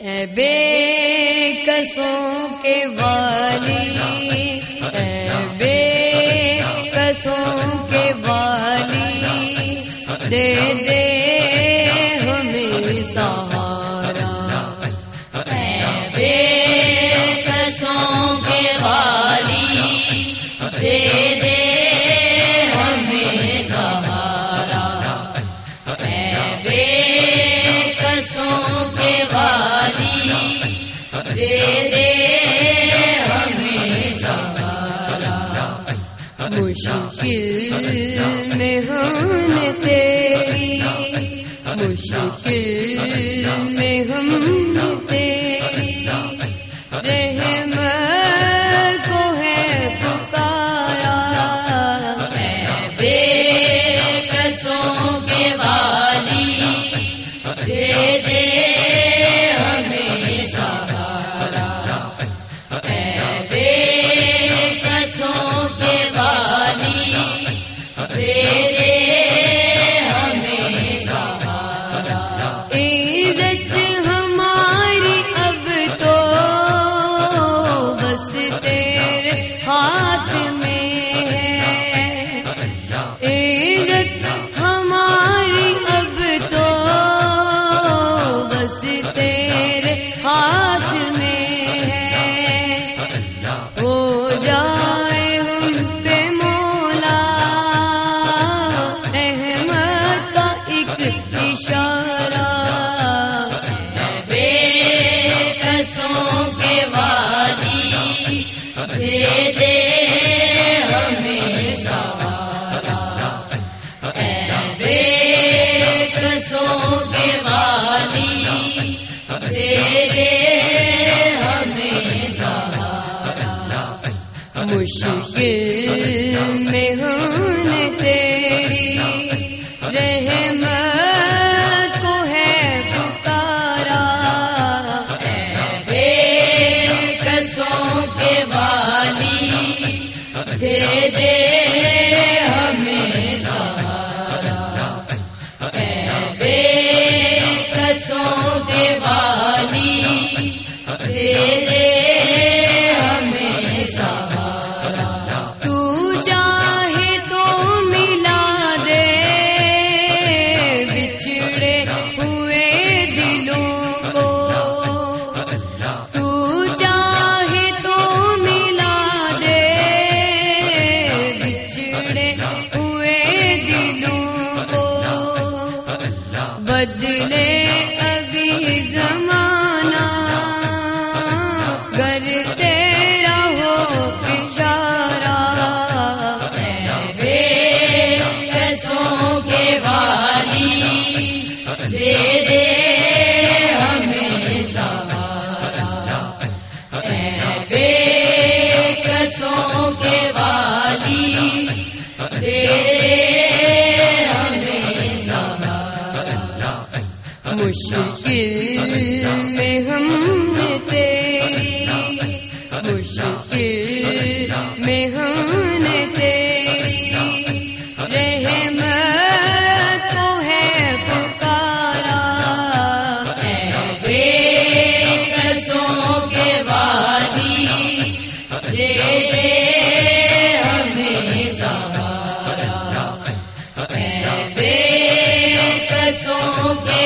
اے بے کسوں کے والی اے بے کسوں کے والی دے دے مشکل میں ہم نے تیری مشکل میں ہم نے تیری رحمت عزت ہماری اب تو بس تیرے ہاتھ میں ہے۔ عزت ہماری اب تو بس تیرے ہاتھ میں ہے۔ ہو جائے ہم پہ مولا، احمد کا ایک اشارہ مشکل میں ہم نے تیری رحمت کو ہے پکارا بے کسوں کے والی دے دے ہمیں سہارا بے کسوں کے والی، دے دے بدلے ابھی زمانہ۔ گر تیرا ہو اشارہ بے کسوں کے والی دے مشکل میں ہم تیری مشکل میں ہم نے تیری رحمت کو ہے پکارا۔ اے کے والی دے دے ہمیں سہارا کے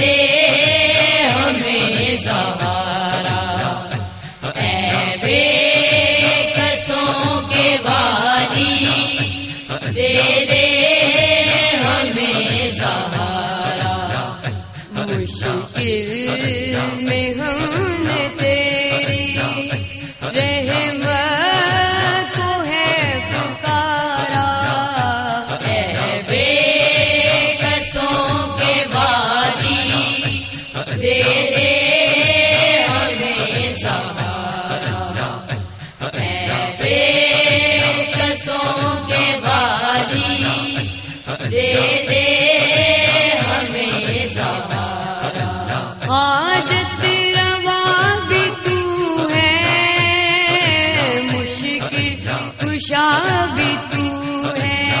دے دے دے ہمیں سہارا۔ بے کسوں کے باری دے دے ہمیں سہارا۔ حاجت روا بھی تو ہے، مشکل کشا بھی تو ہے۔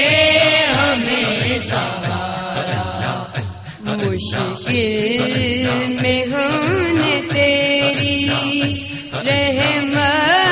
مشکل میں ہم تیری رحمت